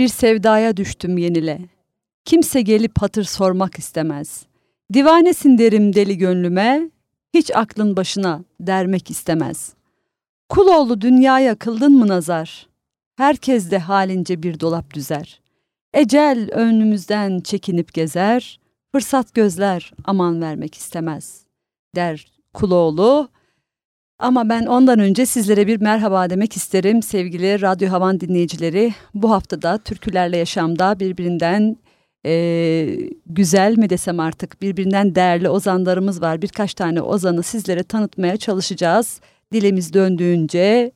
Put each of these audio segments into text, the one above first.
bir sevdaya düştüm yenile. Kimse gelip hatır sormak istemez. Divanesin derim deli gönlüme, hiç aklın başına dermek istemez. Kuloğlu dünyaya kıldın mı nazar? Herkes de halince bir dolap düzer. Ecel önümüzden çekinip gezer, fırsat gözler aman vermek istemez. Der Kuloğlu, ama ben ondan önce sizlere bir merhaba demek isterim sevgili Radyo Havan dinleyicileri. Bu haftada Türkülerle Yaşam'da birbirinden e, güzel mi desem artık birbirinden değerli ozanlarımız var. Birkaç tane ozanı sizlere tanıtmaya çalışacağız. Dilimiz döndüğünce,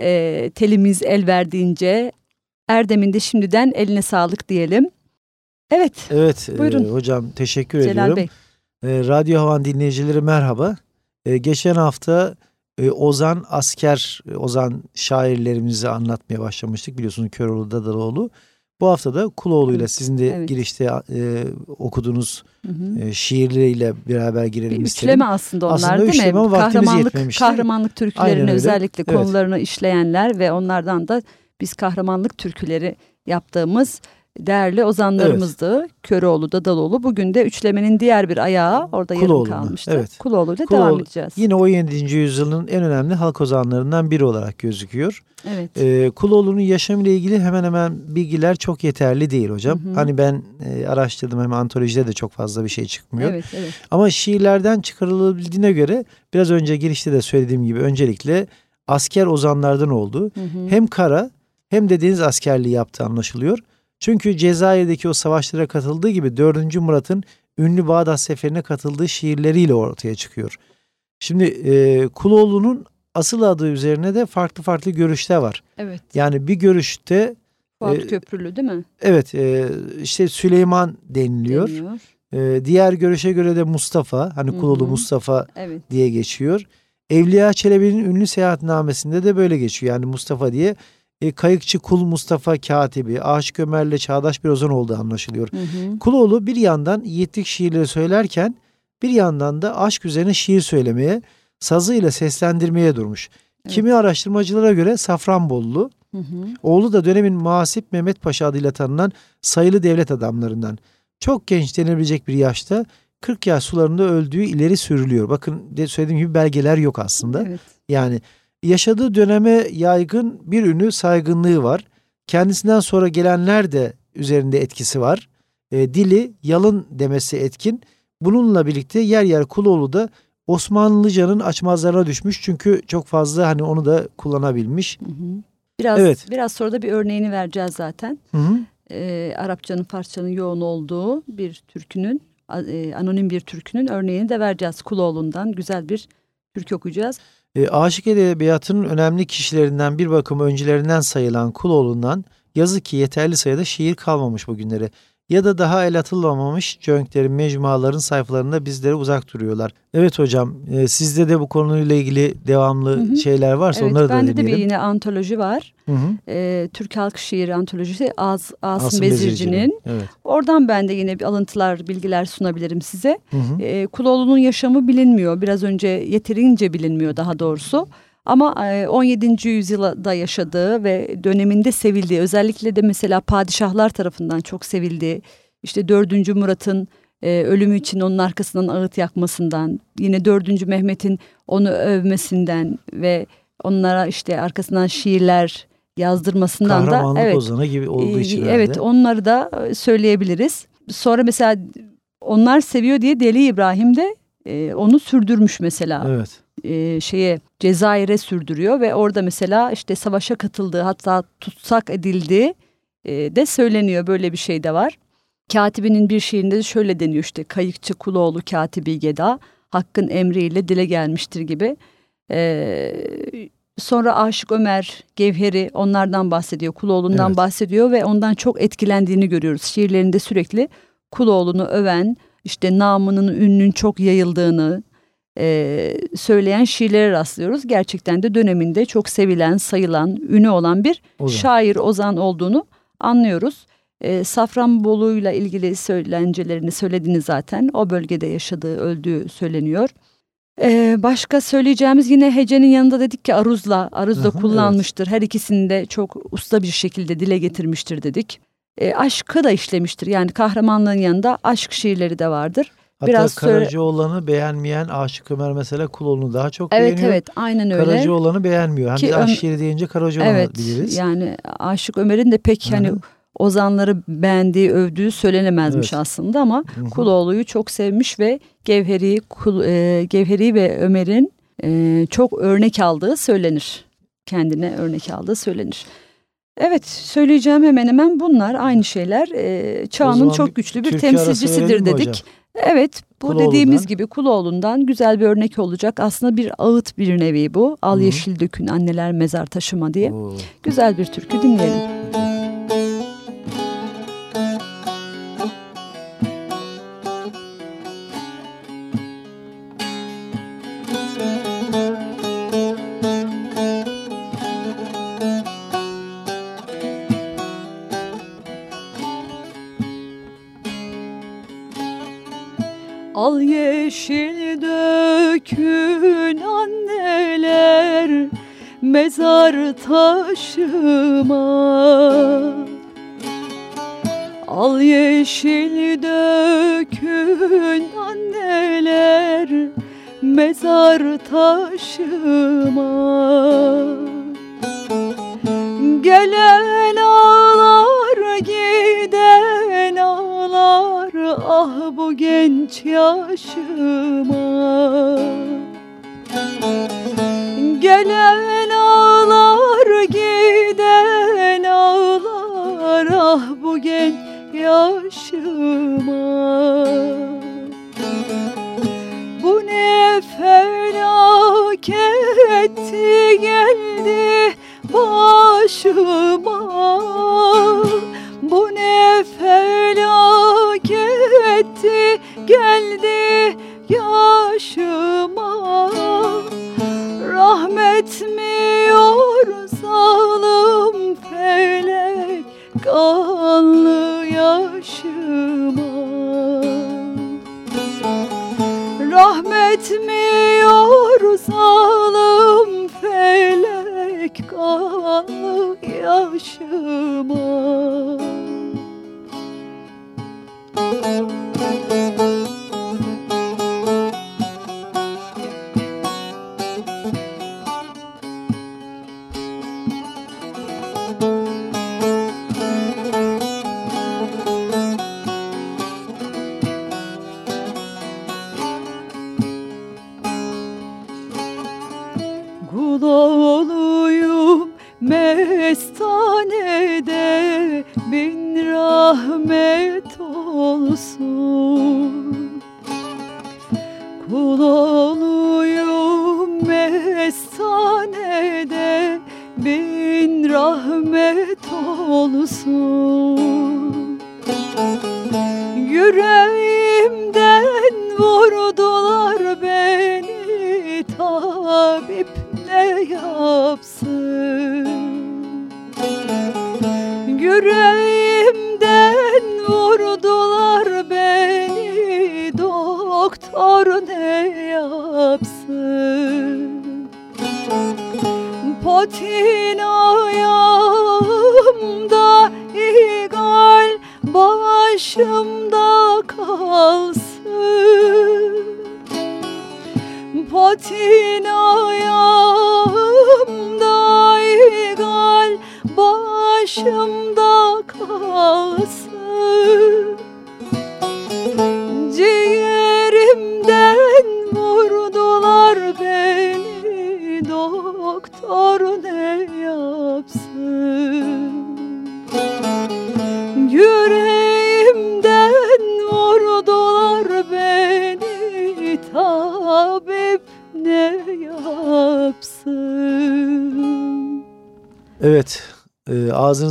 e, telimiz el verdiğince Erdem'in de şimdiden eline sağlık diyelim. Evet. Evet Buyurun. E, hocam teşekkür Celal ediyorum. Bey. E, Radyo Havan dinleyicileri merhaba. E, geçen hafta e, Ozan asker, e, Ozan şairlerimizi anlatmaya başlamıştık biliyorsunuz Köroğlu Dadalıoğlu. Bu hafta da Kuloğlu ile Evet, sizin de evet. girişte e, okuduğunuz Hı hı. e, şiirleriyle beraber girelim Bir istedim. üçleme aslında onlar Aslında değil mi? ama Kahramanlık, kahramanlık türkülerini özellikle Evet. konularını işleyenler ve onlardan da biz kahramanlık türküleri yaptığımız değerli ozanlarımızdı. Köroğlu, Dadaloğlu. Bugün de üçlemenin diğer bir ayağı orada yarım Kuloğlu'na, kalmıştı. evet. Kuloğlu ile Kuloğlu, devam edeceğiz. Yine 17. yüzyılın en önemli halk ozanlarından biri olarak gözüküyor. Evet. Ee, Kuloğlu'nun yaşamıyla ilgili hemen hemen bilgiler çok yeterli değil hocam. Hı hı. Hani ben e, araştırdım hem antolojide de çok fazla bir şey çıkmıyor. Evet, evet. Ama şiirlerden çıkarılabildiğine göre biraz önce girişte de söylediğim gibi öncelikle asker ozanlardan oldu. Hı hı. Hem kara hem de deniz askerliği yaptığı anlaşılıyor. Çünkü Cezayir'deki o savaşlara katıldığı gibi 4. Murat'ın ünlü Bağdat Seferi'ne katıldığı şiirleriyle ortaya çıkıyor. Şimdi e, Kuloğlu'nun asıl adı üzerine de farklı farklı görüşler var. Evet. Yani bir görüşte Fuat e, Köprülü değil mi? evet e, işte Süleyman deniliyor. Deniyor. E, diğer görüşe göre de Mustafa hani Kuloğlu hı. Mustafa Evet. diye geçiyor. Evliya Çelebi'nin ünlü seyahatnamesinde de böyle geçiyor. Yani Mustafa diye e, kayıkçı Kul Mustafa Katibi, Aşık Ömer'le çağdaş bir ozan olduğu anlaşılıyor. Hı hı. Kuloğlu bir yandan yiğitlik şiirleri söylerken bir yandan da aşk üzerine şiir söylemeye, sazıyla seslendirmeye durmuş. Evet. Kimi araştırmacılara göre Safranbolulu, Hı hı. oğlu da dönemin Muhasip Mehmet Paşa adıyla tanınan sayılı devlet adamlarından. Çok genç denebilecek bir yaşta 40 yaş sularında öldüğü ileri sürülüyor. Bakın de söylediğim gibi belgeler yok aslında. Evet. Yani yaşadığı döneme yaygın bir ünlü saygınlığı var. Kendisinden sonra gelenler de üzerinde etkisi var. E, dili yalın demesi etkin. Bununla birlikte yer yer Kuloğlu da Osmanlıcanın açmazlarına düşmüş. Çünkü çok fazla hani onu da kullanabilmiş. Hı hı. Biraz Evet. biraz sonra da bir örneğini vereceğiz zaten. Hı hı. Ee, Arapçanın, Farsçanın yoğun olduğu bir türkünün, e, anonim bir türkünün örneğini de vereceğiz. Kuloğlu'ndan güzel bir türkü okuyacağız. E, aşık edebiyatının önemli kişilerinden bir bakım öncülerinden sayılan Kuloğlu'ndan yazık ki yeterli sayıda şiir kalmamış bugünlere. Ya da daha el atılmamış cönklerin, mecmuaların sayfalarında bizlere uzak duruyorlar. Evet hocam e, sizde de bu konuyla ilgili devamlı Hı hı. şeyler varsa evet, onları da bende de bir dinleyelim. yine antoloji var. Hı hı. Ee, Türk Halk Şiiri antolojisi Az, Asım, Asım Bezirci'nin. Evet. Oradan ben de yine bir alıntılar, bilgiler sunabilirim size. Hı hı. Ee, Kuloğlu'nun yaşamı bilinmiyor. Biraz önce yeterince bilinmiyor daha doğrusu. Ama e, 17. yüzyılda yaşadığı ve döneminde sevildiği, özellikle de mesela padişahlar tarafından çok sevildiği, işte 4. Murat'ın e, ölümü için onun arkasından ağıt yakmasından, yine 4. Mehmet'in onu övmesinden ve onlara işte arkasından şiirler yazdırmasından da evet ozanı gibi olduğu ee, için Evet herhalde. onları da e, söyleyebiliriz. Sonra mesela onlar seviyor diye Deli İbrahim de e, onu sürdürmüş mesela. Evet. E, şeye Cezayir'e sürdürüyor ve orada mesela işte savaşa katıldığı hatta tutsak edildiği e, de söyleniyor. Böyle bir şey de var. Katibinin bir şiirinde de şöyle deniyor işte kayıkçı Kuloğlu Katibi Geda Hakkın emriyle dile gelmiştir gibi. E, Sonra Aşık Ömer, Gevheri onlardan bahsediyor. Kuloğlu'ndan Evet. bahsediyor ve ondan çok etkilendiğini görüyoruz. Şiirlerinde sürekli Kuloğlu'nu öven, işte namının, ününün çok yayıldığını e, söyleyen şiirlere rastlıyoruz. Gerçekten de döneminde çok sevilen, sayılan, ünü olan bir Ozan. şair, ozan olduğunu anlıyoruz. E, Safranbolu'yla ilgili söylencelerini söylediğini zaten. O bölgede yaşadığı, öldüğü söyleniyor. E, başka söyleyeceğimiz yine hecenin yanında dedik ki aruzla, aruzla kullanmıştır. Her ikisini de çok usta bir şekilde dile getirmiştir dedik. E, aşkı da işlemiştir. Yani kahramanlığın yanında aşk şiirleri de vardır. Hatta biraz söyle- Karacaoğlan'ı beğenmeyen Aşık Ömer mesela Kuloğlu'nu daha çok Evet beğeniyor. evet aynen öyle. Karacaoğlan'ı beğenmiyor. Hani Ki de Öm- aşk şiiri deyince Karacaoğlan'ı Evet biliriz. yani Aşık Ömer'in de pek hani ozanları beğendiği, övdüğü söylenemezmiş Evet. aslında ama Hı hı. Kuloğlu'yu çok sevmiş ve Gevheri, Kul, e, Gevheri ve Ömer'in e, çok örnek aldığı söylenir. Kendine örnek aldığı söylenir. Evet söyleyeceğim hemen hemen bunlar aynı şeyler. E, çağının çok güçlü bir temsilcisidir dedik. hocam? Evet bu Kuloğlu'ndan. dediğimiz gibi Kuloğlu'ndan güzel bir örnek olacak. Aslında bir ağıt bir nevi bu. Al Hı. yeşil dökün anneler mezar taşıma diye. Oo. Güzel bir türkü dinleyelim. Al mezar taşıma. Al yeşil dökün anneler mezar taşıma. Gelen ağlar giden ağlar ah bu genç yaşıma olsun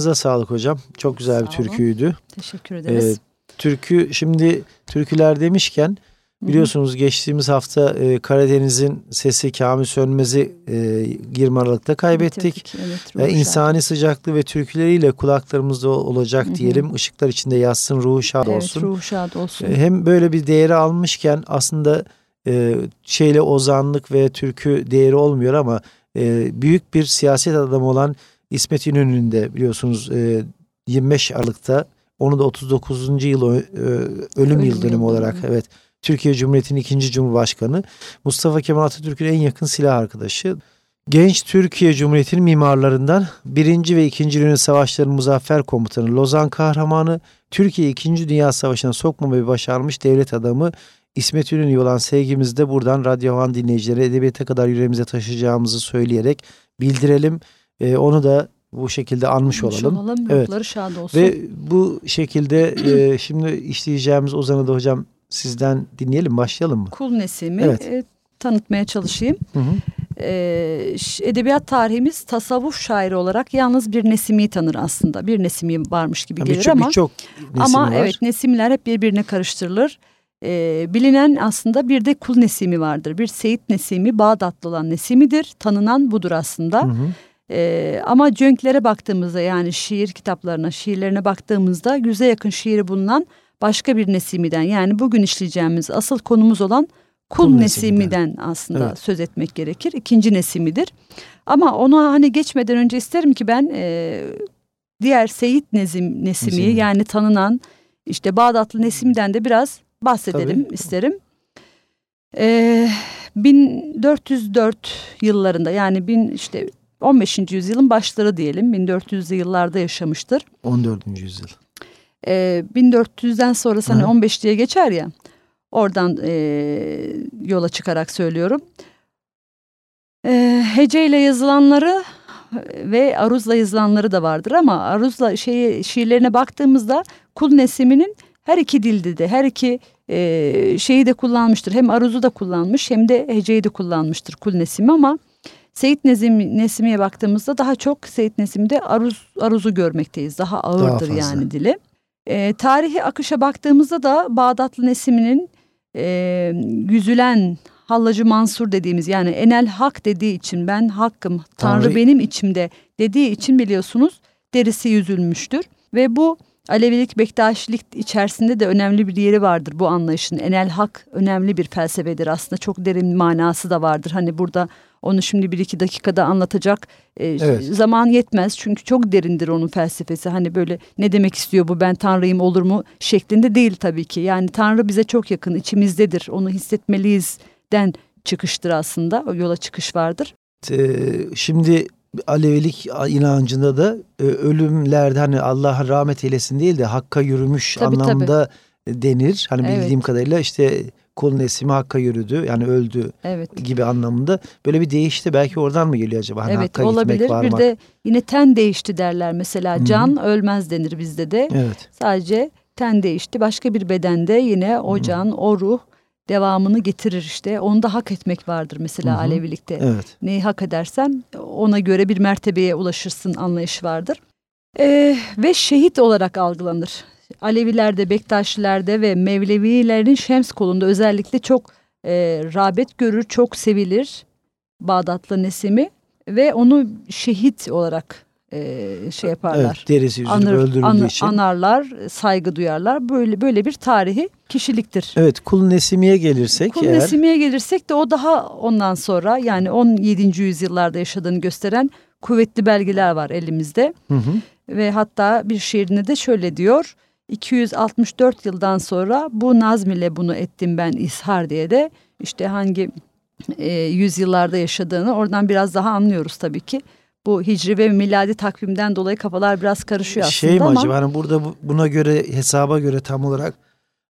ağzınıza sağlık hocam. Çok güzel Sağ bir türküydü. Teşekkür ederiz. E, türkü şimdi türküler demişken biliyorsunuz geçtiğimiz hafta e, Karadeniz'in sesi Kamil Sönmez'i e, 20 Aralık'ta kaybettik. Bitirdik, Evet, E, insani sıcaklığı ve türküleriyle kulaklarımızda olacak Hı hı. diyelim. Işıklar içinde yatsın, ruhu şad şad. Evet, olsun. ruhu şad olsun. E, Hem böyle bir değeri almışken aslında e, şeyle ozanlık ve türkü değeri olmuyor ama e, büyük bir siyaset adamı olan İsmet İnönü'nün de biliyorsunuz e, 25 Aralık'ta onu da 39. yıl e, ölüm, yıl dönümü olarak evet Türkiye Cumhuriyeti'nin ikinci Cumhurbaşkanı Mustafa Kemal Atatürk'ün en yakın silah arkadaşı. Genç Türkiye Cumhuriyeti'nin mimarlarından birinci ve ikinci Dünya Savaşları'nın muzaffer komutanı Lozan kahramanı Türkiye 2. Dünya Savaşı'na sokmamayı başarmış devlet adamı İsmet İnönü'ye olan sevgimizi de buradan Radyo Havan dinleyicileri edebiyata kadar yüreğimize taşıyacağımızı söyleyerek bildirelim. Ee, onu da bu şekilde anmış olalım. olalım. Evet. Şad olsun. Ve bu şekilde e, şimdi işleyeceğimiz Ozan'ı da hocam sizden dinleyelim başlayalım mı? Kul Nesimi Evet. e, tanıtmaya çalışayım. Hı hı. E, edebiyat tarihimiz tasavvuf şairi olarak yalnız bir Nesimi'yi tanır aslında. Bir Nesimi varmış gibi Yani gelir Birçok ama birçok nesimi ama var. evet Nesimler hep birbirine karıştırılır. E, bilinen aslında bir de Kul Nesimi vardır. Bir Seyit Nesimi Bağdatlı olan Nesimi'dir. Tanınan budur aslında. Hı hı. Ee, ama cönklere baktığımızda yani şiir kitaplarına, şiirlerine baktığımızda yüze yakın şiiri bulunan başka bir Nesimi'den yani bugün işleyeceğimiz asıl konumuz olan Kul, Kul Nesimi'den, Nesimi'den. aslında Evet. söz etmek gerekir. İkinci Nesimi'dir. Ama ona hani geçmeden önce isterim ki ben e, diğer Seyit Nezim Nesimi Nesimi. yani tanınan işte Bağdatlı Nesimi'den de biraz bahsedelim Tabii. isterim. Ee, 1404 yıllarında yani bin işte 15. yüzyılın başları diyelim 1400'lü yıllarda yaşamıştır. 14. yüzyıl. Ee, 1400'den sonra hani Hı. 15 diye geçer ya oradan e, yola çıkarak söylüyorum. Ee, heceyle yazılanları ve aruzla yazılanları da vardır ama aruzla şeyi şiirlerine baktığımızda Kul Nesimi'nin her iki dilde de her iki e, şeyi de kullanmıştır. Hem aruzu da kullanmış hem de heceyi de kullanmıştır Kul Nesimi ama Seyit Nezim, Nesimi'ye baktığımızda daha çok Seyit Nesimi'de aruz, aruzu görmekteyiz. Daha ağırdır fazla. yani dili. E, tarihi akışa baktığımızda da Bağdatlı Nesimi'nin e, yüzülen Hallacı Mansur dediğimiz yani enel hak dediği için ben hakkım Tanrı, Tanrı- benim içimde dediği için biliyorsunuz derisi yüzülmüştür. Ve bu Alevilik, Bektaşilik içerisinde de önemli bir yeri vardır bu anlayışın. Enel hak önemli bir felsefedir aslında çok derin manası da vardır. Hani burada onu şimdi bir iki dakikada anlatacak e, Evet. zaman yetmez. Çünkü çok derindir onun felsefesi. Hani böyle ne demek istiyor bu ben Tanrıyım olur mu şeklinde değil tabii ki. Yani Tanrı bize çok yakın içimizdedir onu hissetmeliyiz den çıkıştır aslında. O yola çıkış vardır. Ee, şimdi Alevilik inancında da e, ölümlerde hani Allah rahmet eylesin değil de hakka yürümüş Tabii, anlamda denir. Hani Evet. bildiğim kadarıyla işte kul nesimi hakka yürüdü yani öldü Evet. gibi anlamında böyle bir değişti. Belki oradan mı geliyor acaba? Hani evet hakka olabilir. gitmek, varmak. Bir de yine ten değişti derler mesela. Hı hı. Can ölmez denir bizde de. Evet. Sadece ten değişti. Başka bir bedende yine o Hı. can, o ruh devamını getirir işte. Onu da hak etmek vardır mesela Hı hı. Alevilikte. Evet. Neyi hak edersen ona göre bir mertebeye ulaşırsın anlayışı vardır. Ee, ve şehit olarak algılanır. Alevilerde, Bektaşilerde ve Mevlevilerin Şems kolunda özellikle çok e, rağbet görür, çok sevilir Bağdatlı Nesimi ve onu şehit olarak e, şey yaparlar. Evet. Derisi yüzülüp Anır, öldürüldüğü anı- için. anarlar, saygı duyarlar. Böyle böyle bir tarihi kişiliktir. Evet kul nesimiye gelirsek Kul eğer. Nesimi'ye gelirsek de o daha ondan sonra yani 17. yüzyıllarda yaşadığını gösteren kuvvetli belgeler var elimizde. Hı hı. Ve hatta bir şiirinde de şöyle diyor. 264 yıldan sonra bu nazm ile bunu ettim ben ishar diye de işte hangi e, yüzyıllarda yaşadığını oradan biraz daha anlıyoruz tabii ki. Bu hicri ve miladi takvimden dolayı kafalar biraz karışıyor aslında Şey mi ama acaba hani burada bu- buna göre hesaba göre tam olarak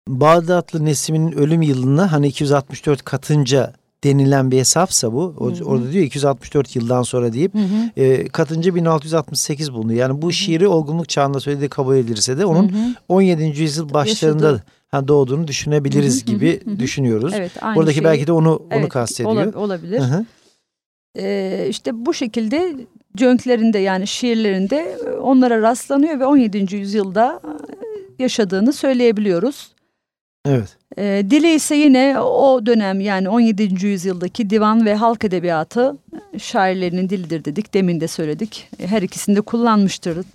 Bağdatlı Nesimi'nin ölüm yılına hani 264 katınca denilen bir hesapsa bu. O- Hı hı. Orada diyor 264 yıldan sonra deyip Hı hı. e, katınca 1668 bulunuyor. Yani bu şiiri olgunluk çağında söylediği kabul edilirse de onun Hı hı. 17. yüzyıl başlarında ha, doğduğunu düşünebiliriz Hı hı, gibi hı hı. düşünüyoruz. Evet, Buradaki şeyi- belki de onu onu Evet, kastediyor. ola- olabilir. Hı hı. Ee, işte bu şekilde cönklerinde yani şiirlerinde e, onlara rastlanıyor ve 17. yüzyılda e, yaşadığını söyleyebiliyoruz. Evet. E, dili ise yine o dönem yani 17. yüzyıldaki divan ve halk edebiyatı şairlerinin dilidir dedik. Demin de söyledik. Her ikisini de kullanmıştır.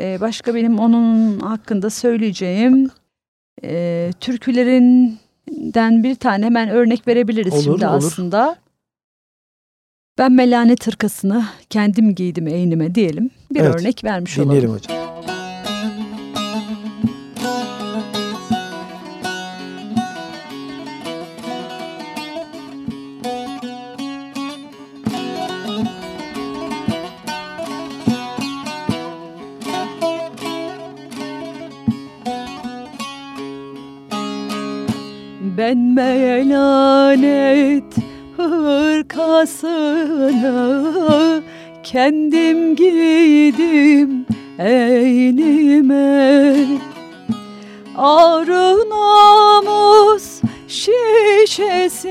E, başka benim onun hakkında söyleyeceğim e, türkülerinden bir tane hemen örnek verebiliriz Olur, şimdi olur. aslında. Ben melanet hırkasını kendim giydim eynime diyelim. Bir Evet, örnek vermiş olalım. Dinleyelim hocam. Ben melanet hırkasını kendim giydim eynime. Ağrı namus şişesini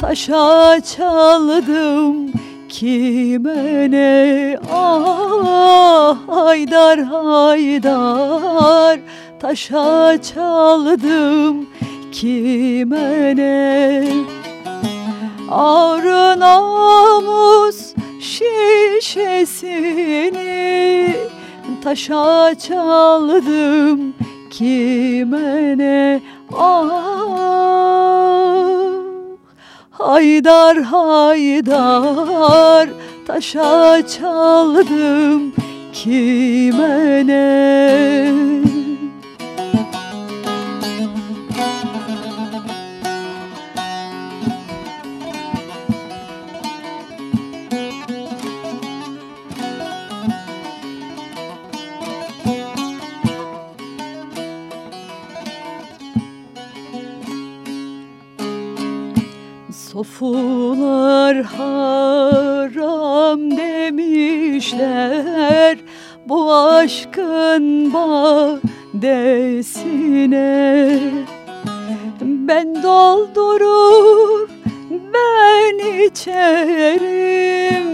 taşa çaldım kime ne ah haydar haydar taşa çaldım kime ne? Ağrı namus şişesini taşa çaldım kime ne? Ah Haydar haydar taşa çaldım kime ne Sofular haram demişler bu aşkın badesine. Ben doldurur ben içerim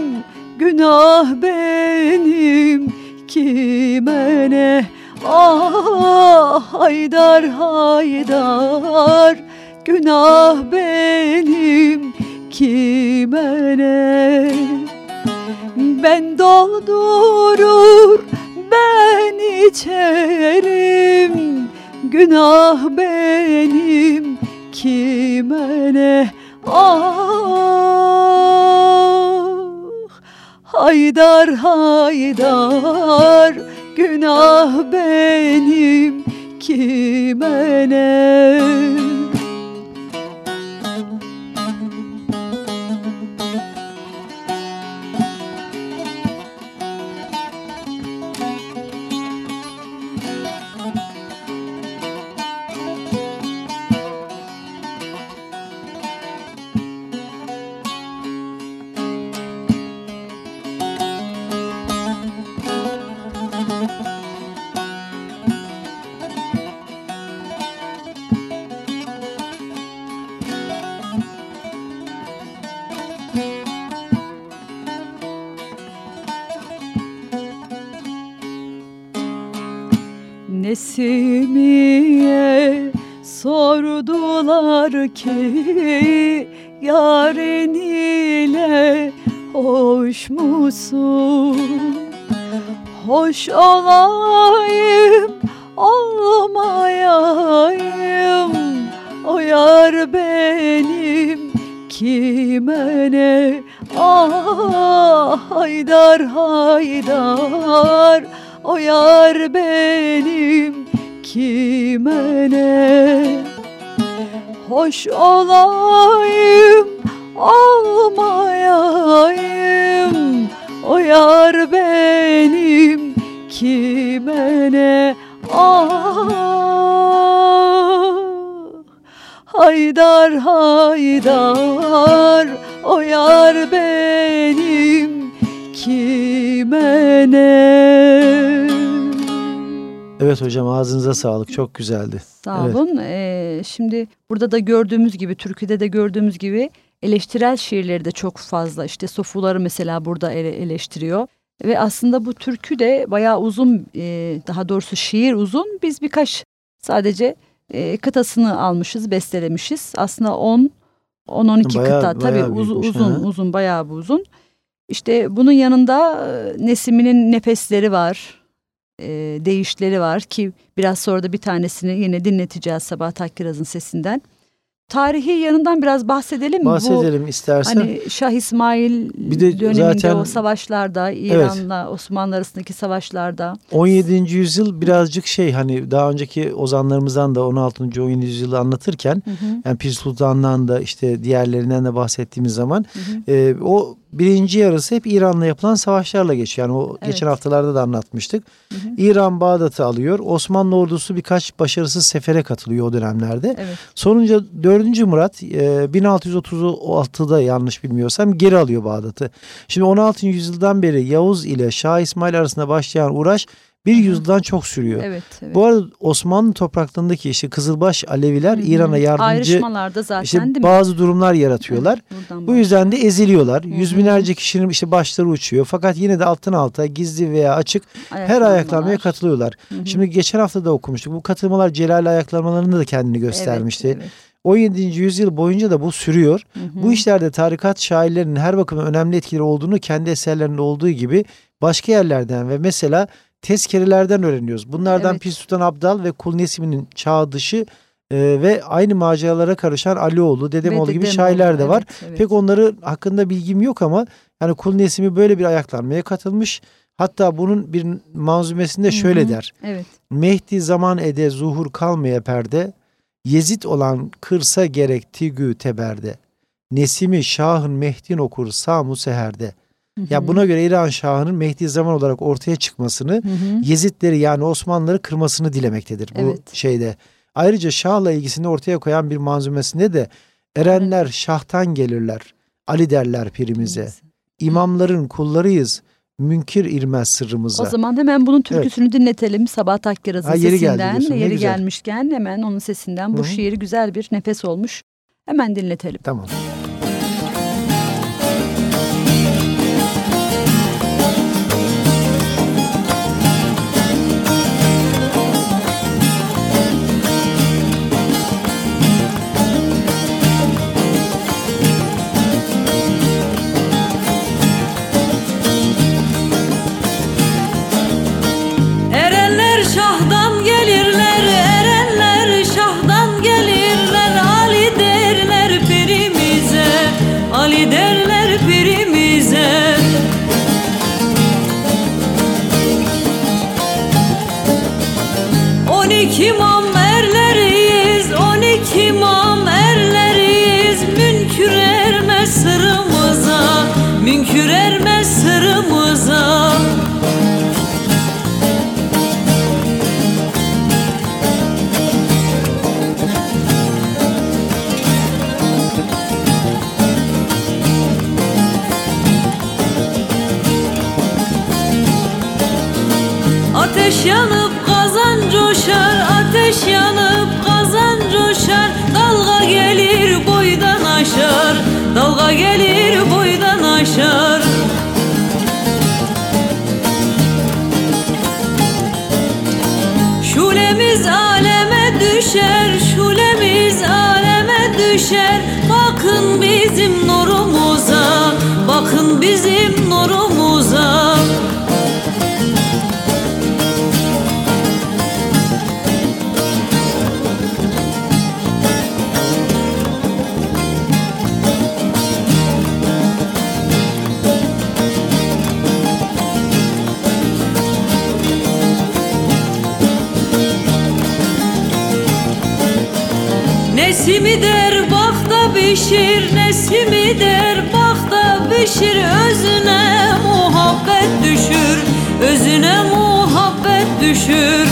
günah benim kime ne Ah haydar haydar günah benim kime ne Ben doldurur ben içerim. Günah benim kime ne Ah haydar haydar günah benim kime ne ki Yarın ile hoş musun? Hoş olayım, olmayayım O yar benim kime ne? Ah haydar haydar o yar benim kime ne Hoş olayım olmayayım O yar benim kime ne Ah Haydar haydar o yar benim kime ne Evet hocam ağzınıza sağlık. Çok güzeldi. Sağ Evet. olun. Ee, şimdi burada da gördüğümüz gibi, türküde de gördüğümüz gibi eleştirel şiirleri de çok fazla. İşte Sofuları mesela burada eleştiriyor. Ve aslında bu türkü de bayağı uzun, e, daha doğrusu şiir uzun. Biz birkaç sadece e, kıtasını almışız, bestelemişiz. Aslında 10 10-12 kıta tabii uz, uzun ha. uzun bayağı bu uzun. İşte bunun yanında e, Nesimi'nin nefesleri var. E, değişleri var ki biraz sonra da bir tanesini yine dinleteceğiz Sabah Takkiraz'ın sesinden. Tarihi yanından biraz bahsedelim mi? Bahsedelim Bu, istersen. Hani Şah İsmail bir de döneminde zaten, o savaşlarda İran'la evet. Osmanlı arasındaki savaşlarda. 17. yüzyıl birazcık şey hani daha önceki ozanlarımızdan da 16. 17. yüzyılı anlatırken hı hı. yani Pir Sultan'dan da işte diğerlerinden de bahsettiğimiz zaman hı hı. E, o birinci yarısı hep İran'la yapılan savaşlarla geçiyor. Yani o evet. geçen haftalarda da anlatmıştık. Hı hı. İran Bağdat'ı alıyor. Osmanlı ordusu birkaç başarısız sefere katılıyor o dönemlerde. Evet. Sonunca 4. Murat e, 1636'da yanlış bilmiyorsam geri alıyor Bağdat'ı. Şimdi 16. yüzyıldan beri Yavuz ile Şah İsmail arasında başlayan uğraş bir yüzyıldan çok sürüyor. Evet, evet. Bu arada Osmanlı topraklarındaki işte Kızılbaş Aleviler İran'a yardımcı zaten işte değil mi? bazı durumlar yaratıyorlar. Evet, Bu yüzden de eziliyorlar. Hı -hı. Yüz binlerce kişinin işte başları uçuyor. Fakat yine de alttan alta gizli veya açık her ayaklanmaya katılıyorlar. Hı -hı. Şimdi geçen hafta da okumuştuk. Bu katılmalar Celal ayaklanmalarında da kendini göstermişti. Evet, evet. 17. yüzyıl boyunca da bu sürüyor. Hı hı. Bu işlerde tarikat şairlerinin her bakımdan önemli etkileri olduğunu kendi eserlerinde olduğu gibi başka yerlerden ve mesela tezkerelerden öğreniyoruz. Bunlardan evet. Pir Sultan Abdal ve Kul Nesimi'nin çağ dışı e, ve aynı maceralara karışan Alioğlu, Dedemoğlu gibi şairler de var. Evet, evet. Pek onları hakkında bilgim yok ama yani Kul Nesimi böyle bir ayaklanmaya katılmış. Hatta bunun bir manzumesinde şöyle Hı -hı. der. Evet. Mehdi zaman ede zuhur kalmaya perde, Yezid olan kırsa gerek tigü teberde. Nesimi Şah'ın Mehdin okur samu seherde. Ya buna göre İran Şahı'nın Mehdi zaman olarak ortaya çıkmasını, hı hı. Yezidleri yani Osmanlıları kırmasını dilemektedir bu evet. şeyde. Ayrıca Şah'la ilgisini ortaya koyan bir manzumesinde de erenler evet. Şah'tan gelirler. Ali derler pirimize. Evet. İmamların kullarıyız. Münkir irmez sırrımıza. O zaman hemen bunun türküsünü evet. dinletelim. Sabah Takkiraz'ın sesinden. Geldi yeri güzel. gelmişken hemen onun sesinden bu Hı -hı. şiiri güzel bir nefes olmuş. Hemen dinletelim. Tamam. Dalga gelir boydan aşar. Şulemiz aleme düşer Şulemiz aleme düşer. Bakın bizim nurumuza Bakın bizim nurumuza Nesimi der bakta pişir Nesimi der bakta pişir Özüne muhabbet düşür Özüne muhabbet düşür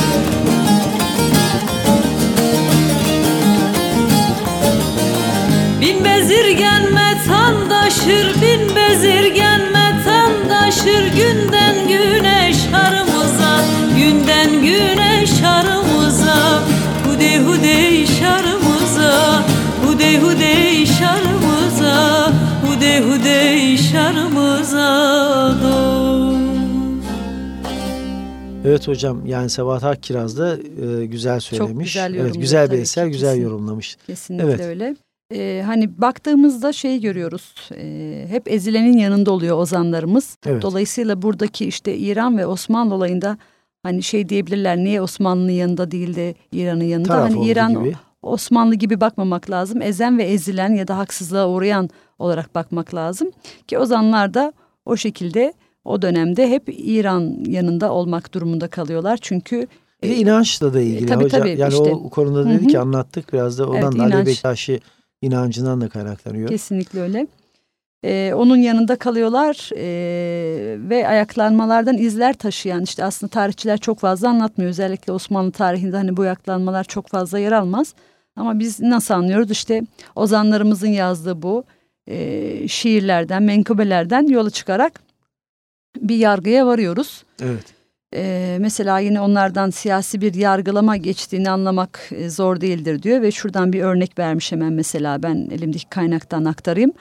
Evet hocam yani Sabahat Akkiraz da e, güzel söylemiş. güzel evet, güzel bir eser, ki, güzel kesin. yorumlamış. Kesinlikle Evet. öyle. Ee, hani baktığımızda şey görüyoruz. e, hep ezilenin yanında oluyor ozanlarımız. Evet. Dolayısıyla buradaki işte İran ve Osmanlı olayında hani şey diyebilirler niye Osmanlı'nın yanında değil de İran'ın yanında. Taraf hani İran gibi. Osmanlı gibi bakmamak lazım. Ezen ve ezilen ya da haksızlığa uğrayan olarak bakmak lazım. Ki ozanlar da o şekilde o dönemde hep İran yanında olmak durumunda kalıyorlar. Çünkü Bir de inançla da ilgili E, tabii, hocam. tabii, yani işte. o konuda dedi hı. ki anlattık biraz da ondan Evet, da Ali inanç. Bektaşi inancından da kaynaklanıyor. Kesinlikle öyle. Ee, onun yanında kalıyorlar ee, ve ayaklanmalardan izler taşıyan işte aslında tarihçiler çok fazla anlatmıyor. Özellikle Osmanlı tarihinde hani bu ayaklanmalar çok fazla yer almaz. Ama biz nasıl anlıyoruz işte ozanlarımızın yazdığı bu ee, şiirlerden, menkıbelerden yola çıkarak bir yargıya varıyoruz. Evet. Ee, mesela yine onlardan siyasi bir yargılama geçtiğini anlamak e, zor değildir diyor ve şuradan bir örnek vermiş hemen mesela ben elimdeki kaynaktan aktarayım.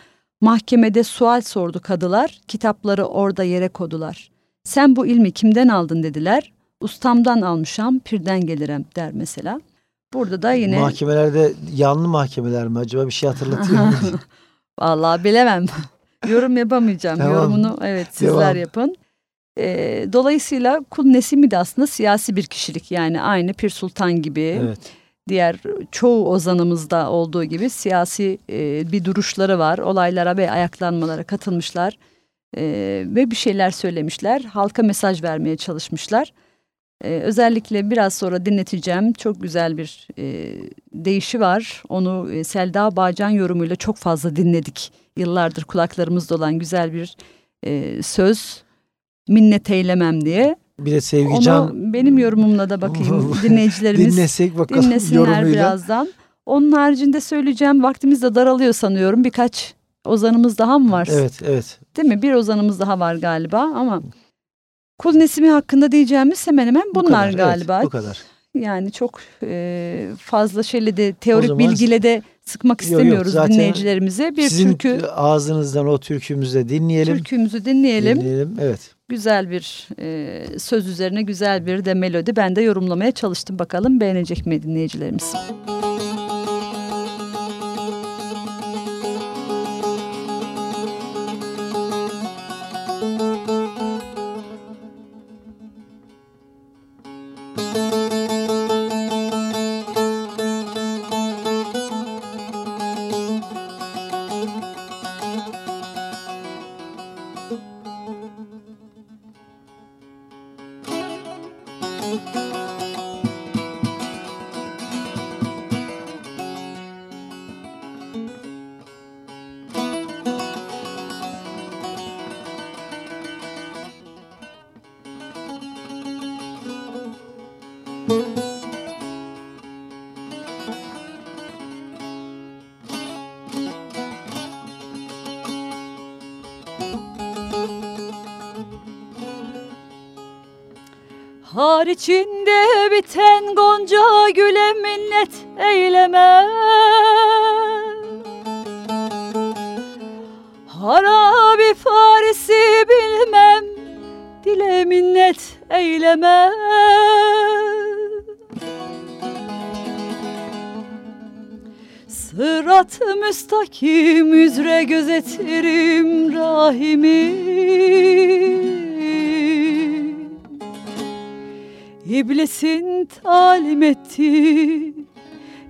Mahkemede sual sordu kadılar, kitapları orada yere kodular. Sen bu ilmi kimden aldın dediler. Ustamdan almışam, pirden gelirim der mesela. Burada da yine Mahkemelerde yanlı mahkemeler mi acaba bir şey hatırlatıyor mu? Vallahi bilemem. Yorum yapamayacağım. Tamam. Yorumunu evet sizler Devam. yapın. Ee, dolayısıyla Kul Nesimi de aslında siyasi bir kişilik. Yani aynı Pir Sultan gibi evet. diğer çoğu ozanımızda olduğu gibi siyasi e, bir duruşları var. Olaylara ve ayaklanmalara katılmışlar. E, ve bir şeyler söylemişler. Halka mesaj vermeye çalışmışlar. E, özellikle biraz sonra dinleteceğim çok güzel bir e, deyişi var. Onu e, Selda Bağcan yorumuyla çok fazla dinledik. Yıllardır kulaklarımızda olan güzel bir e, söz. Minnet eylemem diye. Bir de Sevgican Onu benim yorumumla da bakayım dinleyicilerimiz dinlesek bakalım dinlesinler yorumuyla. birazdan. Onun haricinde söyleyeceğim vaktimiz de daralıyor sanıyorum. Birkaç ozanımız daha mı var? Evet evet. Değil mi? Bir ozanımız daha var galiba ama Kul Nesimi hakkında diyeceğimiz hemen hemen Bu bunlar kadar, evet, galiba. bu kadar. Yani çok e, fazla şeyle de teorik zaman- bilgiyle de sıkmak Yok, yok, istemiyoruz zaten dinleyicilerimize. Bir Sizin türkü ağzınızdan o türkümüzü de dinleyelim. türkümüzü dinleyelim. Dinleyelim. Evet. Güzel bir e, söz üzerine güzel bir de melodi. Ben de yorumlamaya çalıştım. Bakalım beğenecek mi dinleyicilerimiz? Har içinde biten gonca güle minnet eyleme. Harabi farisi bilmem dile minnet eyleme. Sırat müstakim üzre gözetirim rahimi İblisin talim etti.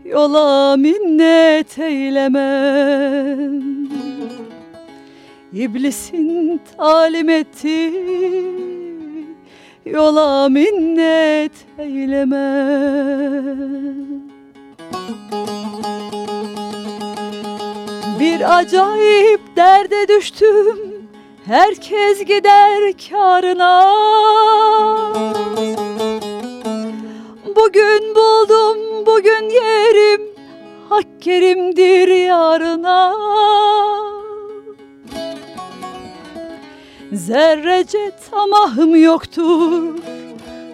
Yola minnet eylemem. İblisin talim etti. Yola minnet eylemem. Bir acayip derde düştüm. Herkes gider karına Bugün buldum bugün yerim. Hak kerimdir yarına. Zerrece tamahım yoktur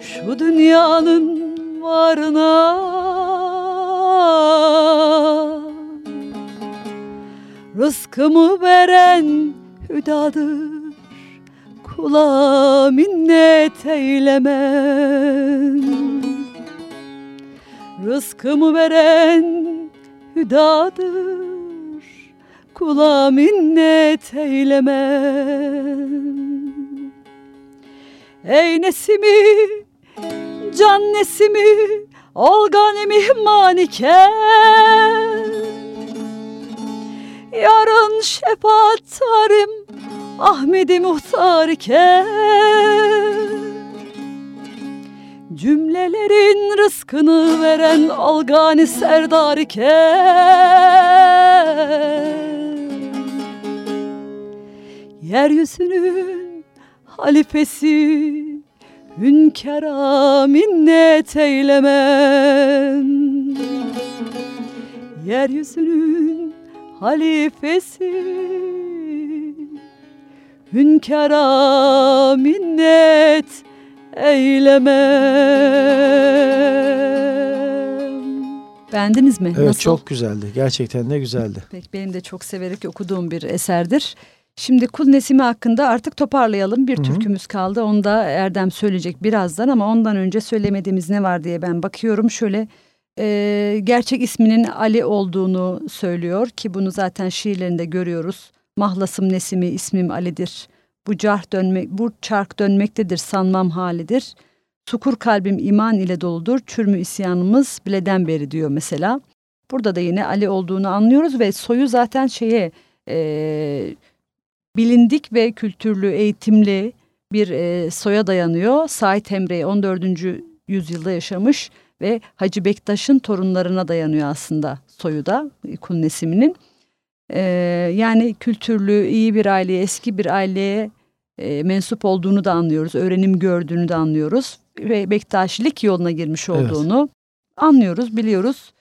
Şu dünyanın varına. Rızkımı veren hüdadır kula minnet eylemem Rızkımı veren hüdadır. Kula minnet eylemem Ey nesimi, can nesimi, olganemi maniken Yarın şefaat tarim Ahmedi muhtar iken Cümlelerin rızkını veren Algani serdar iken Yeryüzünün halifesi Hünkara minnet eylemem Yeryüzünün halifesi Hünkara minnet eylemem. Beğendiniz mi? Evet Nasıl? çok güzeldi. Gerçekten de güzeldi. Peki benim de çok severek okuduğum bir eserdir. Şimdi Kul Nesimi hakkında artık toparlayalım. Bir Hı hı. türkümüz kaldı. Onu da Erdem söyleyecek birazdan ama ondan önce söylemediğimiz ne var diye ben bakıyorum. Şöyle e, gerçek isminin Ali olduğunu söylüyor ki bunu zaten şiirlerinde görüyoruz. Mahlasım Nesimi ismim Ali'dir. Bu carh dönmek, bu çark dönmektedir sanmam halidir. Sukur kalbim iman ile doludur. Çürmü isyanımız bileden beri diyor mesela. Burada da yine Ali olduğunu anlıyoruz ve soyu zaten şeye e, bilindik ve kültürlü, eğitimli bir e, soya dayanıyor. Said Emre 14. yüzyılda yaşamış ve Hacı Bektaş'ın torunlarına dayanıyor aslında soyu da Kul Nesimi'nin. E, yani kültürlü, iyi bir aileye, eski bir aileye e, mensup olduğunu da anlıyoruz. Öğrenim gördüğünü de anlıyoruz. Ve Bektaşilik yoluna girmiş Evet. olduğunu anlıyoruz, biliyoruz.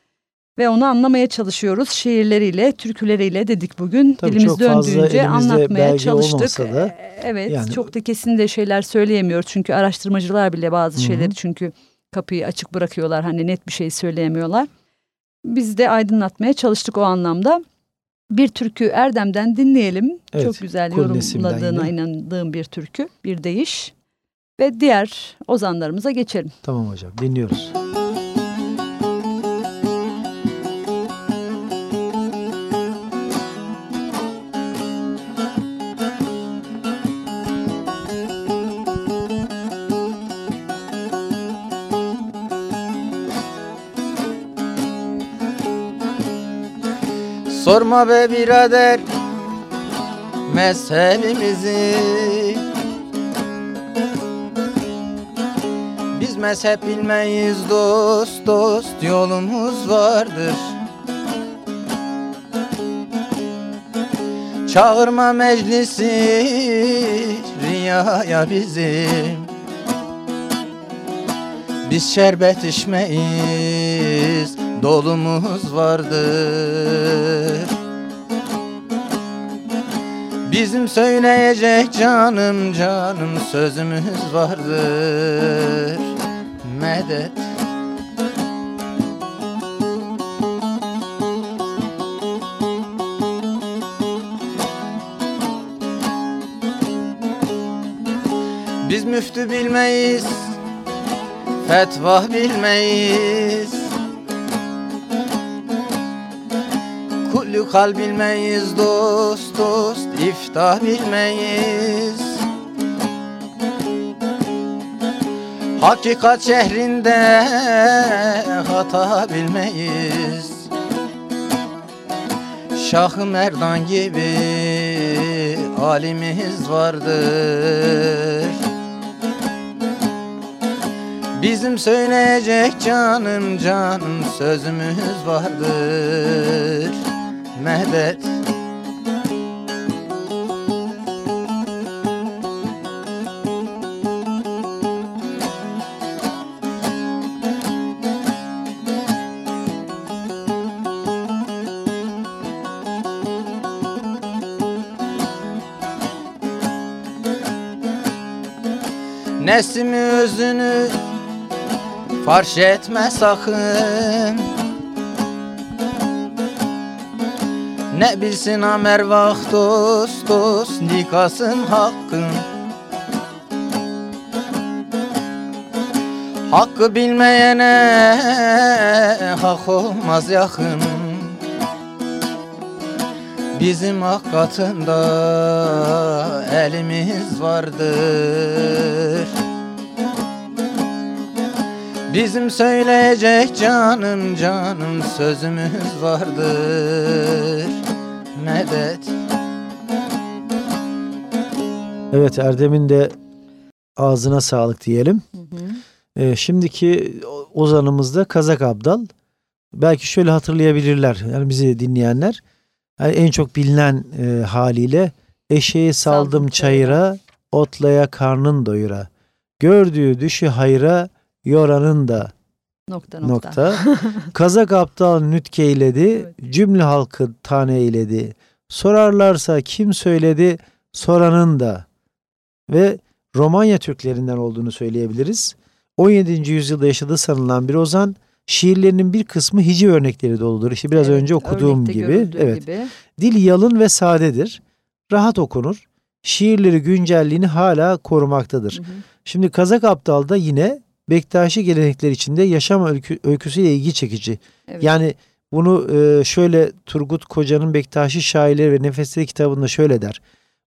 Ve onu anlamaya çalışıyoruz şiirleriyle, türküleriyle dedik bugün. Tabii Dilimiz çok döndüğünce anlatmaya çalıştık. da Ee, Evet, yani- çok da kesin de şeyler söyleyemiyoruz. Çünkü araştırmacılar bile bazı Hı hı. şeyleri çünkü kapıyı açık bırakıyorlar. Hani net bir şey söyleyemiyorlar. Biz de aydınlatmaya çalıştık o anlamda. Bir türkü Erdem'den dinleyelim. Evet, Çok güzel yorumladığına inandığım bir türkü, bir deyiş. Ve diğer ozanlarımıza geçelim. tamam hocam dinliyoruz. Sorma be birader mezhebimizi. Biz mezhep bilmeyiz dost dost yolumuz vardır. Çağırma meclisi riyaya bizim Biz şerbet içmeyiz dolumuz vardır Bizim söyleyecek canım canım sözümüz vardır Medet. Biz müftü bilmeyiz Fetva bilmeyiz Kullu kal bilmeyiz dost dost iftah bilmeyiz. Hakikat şehrinde hata bilmeyiz. Şah-ı Merdan gibi alimiz vardır. Bizim söyleyecek canım canım sözümüz vardır Medet Nesimi özünü Farş etme sakın Ne bilsin amer vakt dost dost nikasın hakkın Hakkı bilmeyene hak olmaz yakın. Bizim hak katında elimiz vardır. Bizim söyleyecek canım canım sözümüz vardır Medet Evet Erdem'in de ağzına sağlık diyelim. Ee, şimdiki ozanımız da Kazak Abdal. Belki şöyle hatırlayabilirler yani bizi dinleyenler. Yani en çok bilinen e, haliyle eşeği saldım, Saldım çayıra, otlaya karnın doyura. Gördüğü düşü hayra, yoranın da Nokta nokta. nokta. Kazak Abdal nütkeyledi, Evet. cümle halkı tane eyledi. Sorarlarsa kim söyledi, soranın da. Ve Romanya Türklerinden olduğunu söyleyebiliriz. 17. yüzyılda yaşadığı sanılan bir ozan, şiirlerinin bir kısmı hiciv örnekleri doludur. İşte biraz Evet, önce okuduğum gibi. Evet. gibi. Dil yalın ve sadedir. Rahat okunur. Şiirleri güncelliğini hala korumaktadır. Hı hı. Şimdi Kazak Abdal da yine Bektaşi gelenekler içinde yaşam öykü, öyküsüyle ilgi çekici. Evet. Yani bunu e, şöyle Turgut Koca'nın Bektaşi Şairleri ve Nefesleri kitabında şöyle der.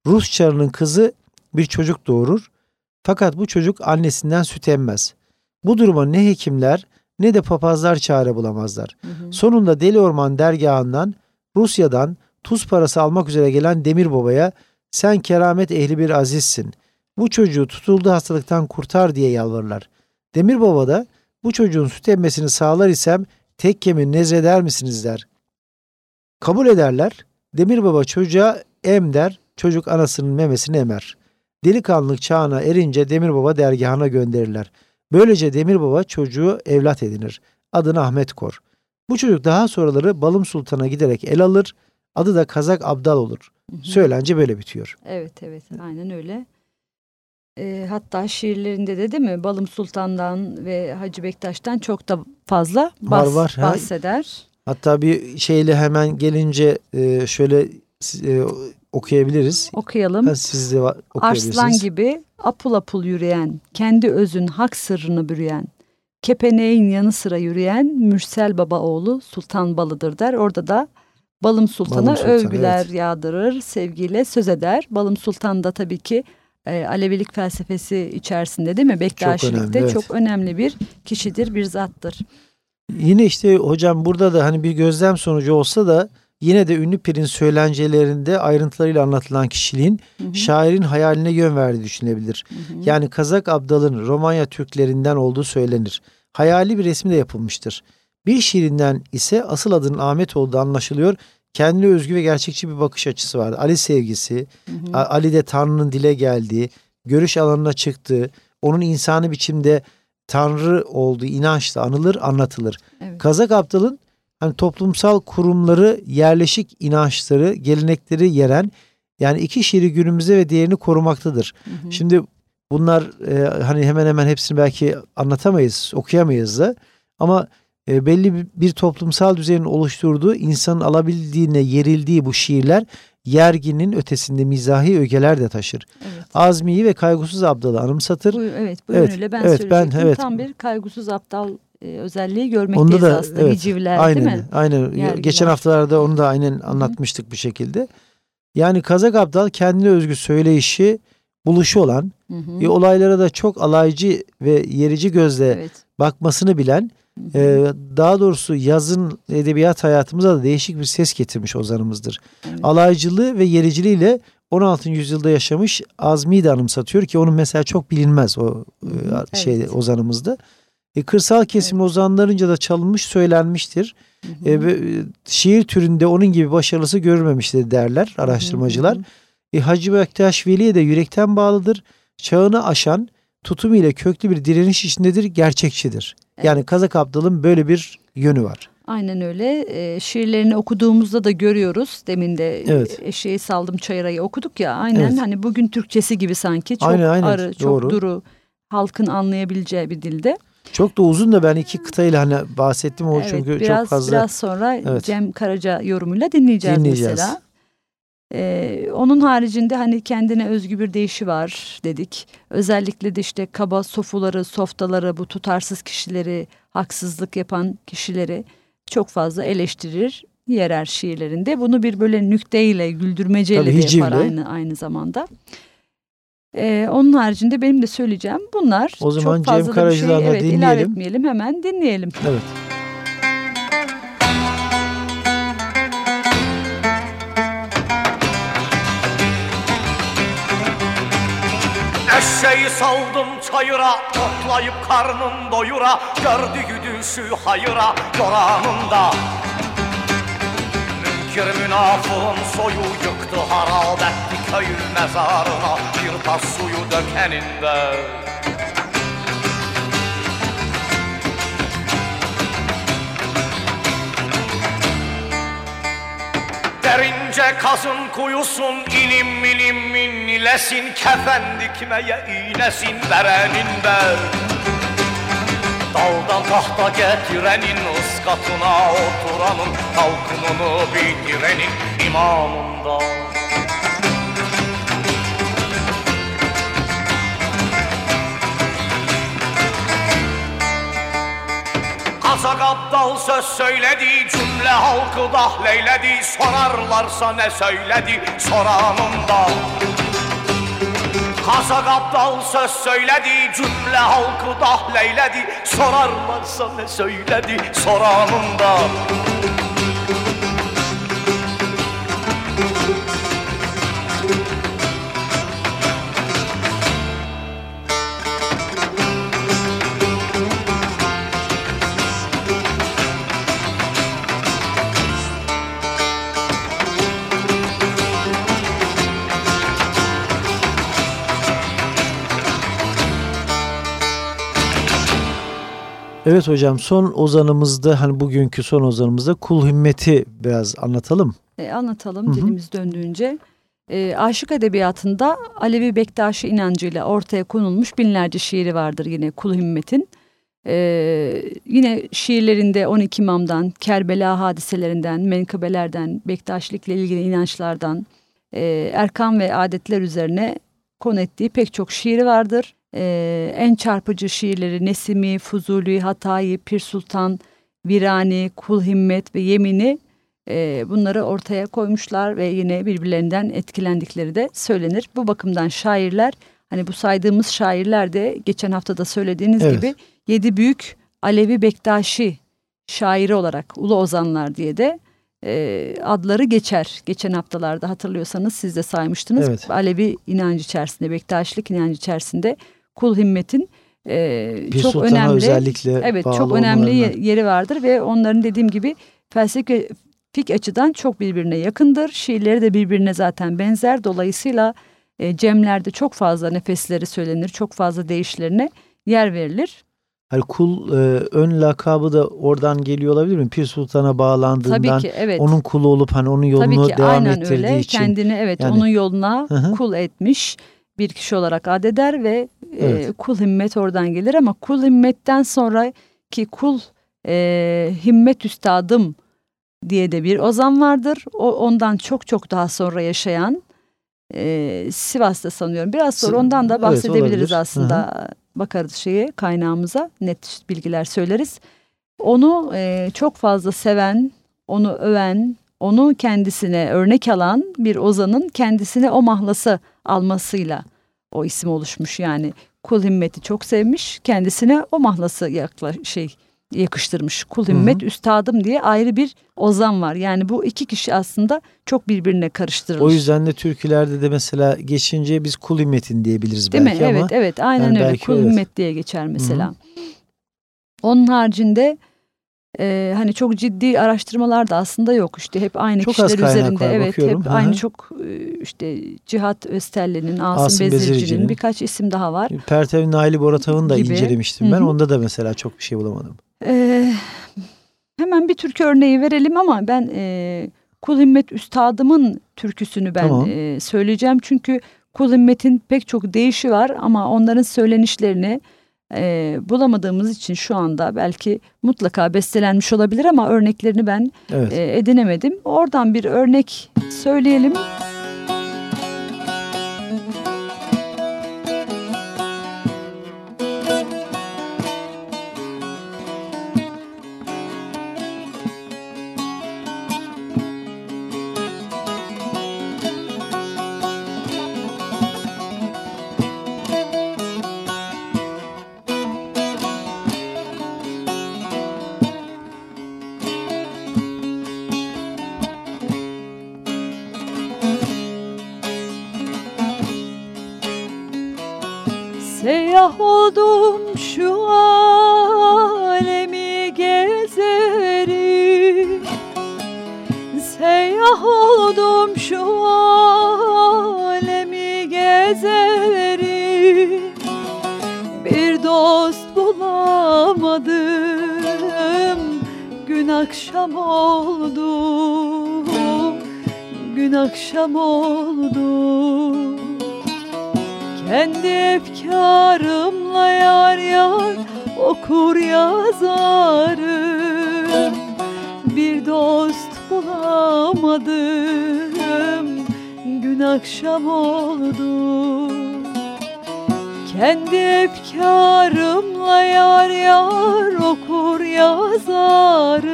Rus çarının kızı bir çocuk doğurur. Fakat bu çocuk annesinden süt emmez. Bu duruma ne hekimler ne de papazlar çare bulamazlar. Hı hı. Sonunda Deli Orman dergahından Rusya'dan tuz parası almak üzere gelen Demir Baba'ya sen keramet ehli bir azizsin. Bu çocuğu tutulduğu hastalıktan kurtar diye yalvarırlar. Demir Baba da bu çocuğun süt emmesini sağlar isem tekkemi nezreder misiniz der. Kabul ederler. Demir Baba çocuğa em der. Çocuk anasının memesini emer. Delikanlılık çağına erince Demir Baba dergahına gönderirler. Böylece Demir Baba çocuğu evlat edinir. Adını Ahmet kor. Bu çocuk daha sonraları Balım Sultan'a giderek el alır. Adı da Kazak Abdal olur. Hı hı. Söylence böyle bitiyor. Evet evet aynen öyle. Ee, hatta şiirlerinde de değil mi Balım Sultan'dan ve Hacı Bektaş'tan çok da fazla bas- Var, var, ha. bahseder. Hatta bir şeyle hemen gelince e, şöyle e, okuyabiliriz. Okuyalım. Ha, Siz de okuyabilirsiniz. Arslan gibi apul apul yürüyen, kendi özün hak sırrını bürüyen, kepeneğin yanı sıra yürüyen Mürsel Baba oğlu Sultan Balı'dır der. Orada da Balım Sultan'a Balım Sultan, övgüler evet. yağdırır, sevgiyle söz eder. Balım Sultan da tabii ki e, Alevilik felsefesi içerisinde değil mi? Bektaşilikte önemli, çok, önemli bir kişidir, bir zattır. Yine işte hocam burada da hani bir gözlem sonucu olsa da yine de ünlü pirin söylencelerinde ayrıntılarıyla anlatılan kişiliğin Hı hı, şairin hayaline yön verdiği düşünülebilir. hı hı. Yani Kazak Abdal'ın Romanya Türklerinden olduğu söylenir. Hayali bir resmi de yapılmıştır. Bir şiirinden ise asıl adının Ahmet olduğu anlaşılıyor. Kendine özgü ve gerçekçi bir bakış açısı vardı. Ali sevgisi, Hı hı. Ali de Tanrı'nın dile geldiği, görüş alanına çıktığı, onun insani biçimde Tanrı olduğu inançla anılır, anlatılır. Evet. Kazak Abdal'ın hani toplumsal kurumları, yerleşik inançları, gelenekleri yeren yani iki şiiri günümüzde ve değerini korumaktadır. Hı hı. Şimdi bunlar e, hani hemen hemen hepsini belki anlatamayız, okuyamayız da ama e, belli bir, toplumsal düzenin oluşturduğu, insanın alabildiğine yerildiği bu şiirler yerginin ötesinde mizahi ögeler de taşır. evet. Azmi'yi ve kaygısız Abdal'ı anımsatır. Bu, evet bu Evet, yönüyle ben evet, ben- söyleyecektim. evet. Tam bir kaygısız aptal e, özelliği görmekteyiz Onda da aslında. evet, Hicivler aynen, değil mi? Aynen. Yergiler. Geçen haftalarda onu da aynen anlatmıştık bir şekilde. Yani Kazak Abdal kendine özgü söyleyişi, buluşu olan, Hı hı. e, olaylara da çok alaycı ve yerici gözle Evet. bakmasını bilen, Hı hı. e, daha doğrusu yazın edebiyat hayatımıza da değişik bir ses getirmiş ozanımızdır. Evet. Alaycılığı ve yericiliğiyle 16. yüzyılda yaşamış Azmi'yi de anımsatıyor ki onun mesela çok bilinmez o e, hı, şey evet. ozanımızda. E, kırsal kesim ozanlarınca da çalınmış söylenmiştir. Hı hı. E, e, şiir türünde onun gibi başarılısı görülmemiştir derler araştırmacılar. Hı hı. E, Hacı Bektaş Veli'ye de yürekten bağlıdır. Çağını aşan tutumu ile köklü bir direniş içindedir, gerçekçidir. Yani. Kazak Abdal'ın böyle bir yönü var. Aynen öyle. E, şiirlerini okuduğumuzda da görüyoruz. Demin de Evet. eşeği saldım çayırayı okuduk ya. Aynen Evet. hani bugün Türkçesi gibi sanki. Çok Aynen, aynen. arı, çok Doğru. duru. Halkın anlayabileceği bir dilde. Çok da uzun da ben iki kıtayla hani bahsettim o evet, çünkü biraz, çok fazla. Biraz sonra Evet. Cem Karaca yorumuyla dinleyeceğiz, Dinleyeceğiz. mesela. Ee, onun haricinde hani kendine özgü bir deyişi var dedik. Özellikle de işte kaba sofuları, softaları, bu tutarsız kişileri, haksızlık yapan kişileri çok fazla eleştirir yerel şiirlerinde. Bunu bir böyle nükteyle, güldürmeceyle Tabii, de yapar aynı, aynı zamanda. Ee, onun haricinde benim de söyleyeceğim bunlar. O zaman çok Cem fazla bir Karaca'dan da evet, dinleyelim. etmeyelim hemen dinleyelim. Evet. Eşeği saldım çayıra Toplayıp karnım doyura. Gördüğü düşü hayıra Yoranında. Münkir münafığın soyu yıktı harap etti köyün mezarına. Bir tas suyu dökeninde Derince kazın kuyusun ilim milim minnilesin Kefen dikmeye iğnesin vereninde Daldan tahta getirenin ıskatına oturanın Kalkınını bitirenin imamında Kazak abdal söz söyledi Cümle halkı dahleyledi Sorarlarsa ne söyledi Soranında Kazak abdal söz söyledi Cümle halkı dahleyledi Sorarlarsa ne söyledi Soranında Evet hocam son ozanımızda hani bugünkü son ozanımızda kul himmeti biraz anlatalım. E, anlatalım Hı hı. dilimiz döndüğünce. E, aşık edebiyatında Alevi Bektaşi inancıyla ortaya konulmuş binlerce şiiri vardır yine Kul Himmet'in. E, yine şiirlerinde 12 imamdan, Kerbela hadiselerinden, menkıbelerden, Bektaşilikle ilgili inançlardan, e, erkan ve adetler üzerine konu ettiği pek çok şiiri vardır. E, en çarpıcı şiirleri Nesimi, Fuzuli, Hatayi, Pir Sultan, Virani, Kul Himmet ve Yemini e, bunları ortaya koymuşlar ve yine birbirlerinden etkilendikleri de söylenir. Bu bakımdan şairler hani bu saydığımız şairler de geçen hafta da söylediğiniz Evet. gibi yedi büyük Alevi Bektaşi şairi olarak Ulu Ozanlar diye de e, adları geçer. Geçen haftalarda hatırlıyorsanız siz de saymıştınız. Evet. Alevi inancı içerisinde, Bektaşilik inancı içerisinde Kul Himmet'in e, çok sultana önemli özellikle Evet çok önemli olmalarına. ye- yeri vardır ve onların dediğim gibi felsefik açıdan çok birbirine yakındır. Şiirleri de birbirine zaten benzer. Dolayısıyla e, cemlerde çok fazla nefesleri söylenir, çok fazla değişlerine yer verilir. Hani kul e, ön lakabı da oradan geliyor olabilir mi? Pir Sultan'a bağlandığından Tabii ki evet. onun kulu olup hani onun yolunu Tabii ki devam aynen ettirdiği öyle. için. Kendini evet Yani- onun yoluna hı. kul etmiş bir kişi olarak adeder ve e, Evet. kul himmet oradan gelir ama kul himmetten sonra ki kul e, himmet üstadım diye de bir ozan vardır. O ondan çok çok daha sonra yaşayan e, Sivas'ta sanıyorum. Biraz sonra ondan da evet, bahsedebiliriz olabilir. Hı aslında. Bakarız şeye kaynağımıza net bilgiler söyleriz. Onu e, çok fazla seven, onu öven, onu kendisine örnek alan bir ozanın kendisine o mahlası almasıyla o isim oluşmuş. Yani kul himmeti çok sevmiş, kendisine o mahlası yakla, şey yakıştırmış. Kul hı. himmet üstadım diye ayrı bir ozan var. Yani bu iki kişi aslında çok birbirine karıştırılmış. O yüzden de türkülerde de mesela geçince biz kul himmetin diyebiliriz Değil mi? belki ama Evet, evet. Aynen yani öyle. Kul evet. himmet diye geçer mesela. Onun haricinde e, hani çok ciddi araştırmalar da aslında yok işte hep aynı Çok kişiler üzerinde evet bakıyorum. hep Hı hı. aynı çok işte Cihat Östelli'nin, Asım, Asım Bezirci'nin, Bezirci'nin. birkaç isim daha var. Pertev Naili Boratav'ın da Gibi. incelemiştim Hı ben. hı. Onda da mesela çok bir şey bulamadım. E, hemen bir türkü örneği verelim ama ben e, Kul Himmet Üstadımın türküsünü ben Tamam. e, söyleyeceğim çünkü Kul Himmet'in pek çok deyişi var ama onların söylenişlerini e, bulamadığımız için şu anda belki mutlaka bestelenmiş olabilir ama örneklerini ben Evet. e, edinemedim. Oradan bir örnek söyleyelim. Seyyah oldum şu alemi gezerim Seyyah oldum şu alemi gezerim Bir dost bulamadım Gün akşam oldu Gün akşam oldu kendi efkarımla yar yar okur yazarım Bir dost bulamadım gün akşam oldu. Kendi efkarımla yar yar okur yazarım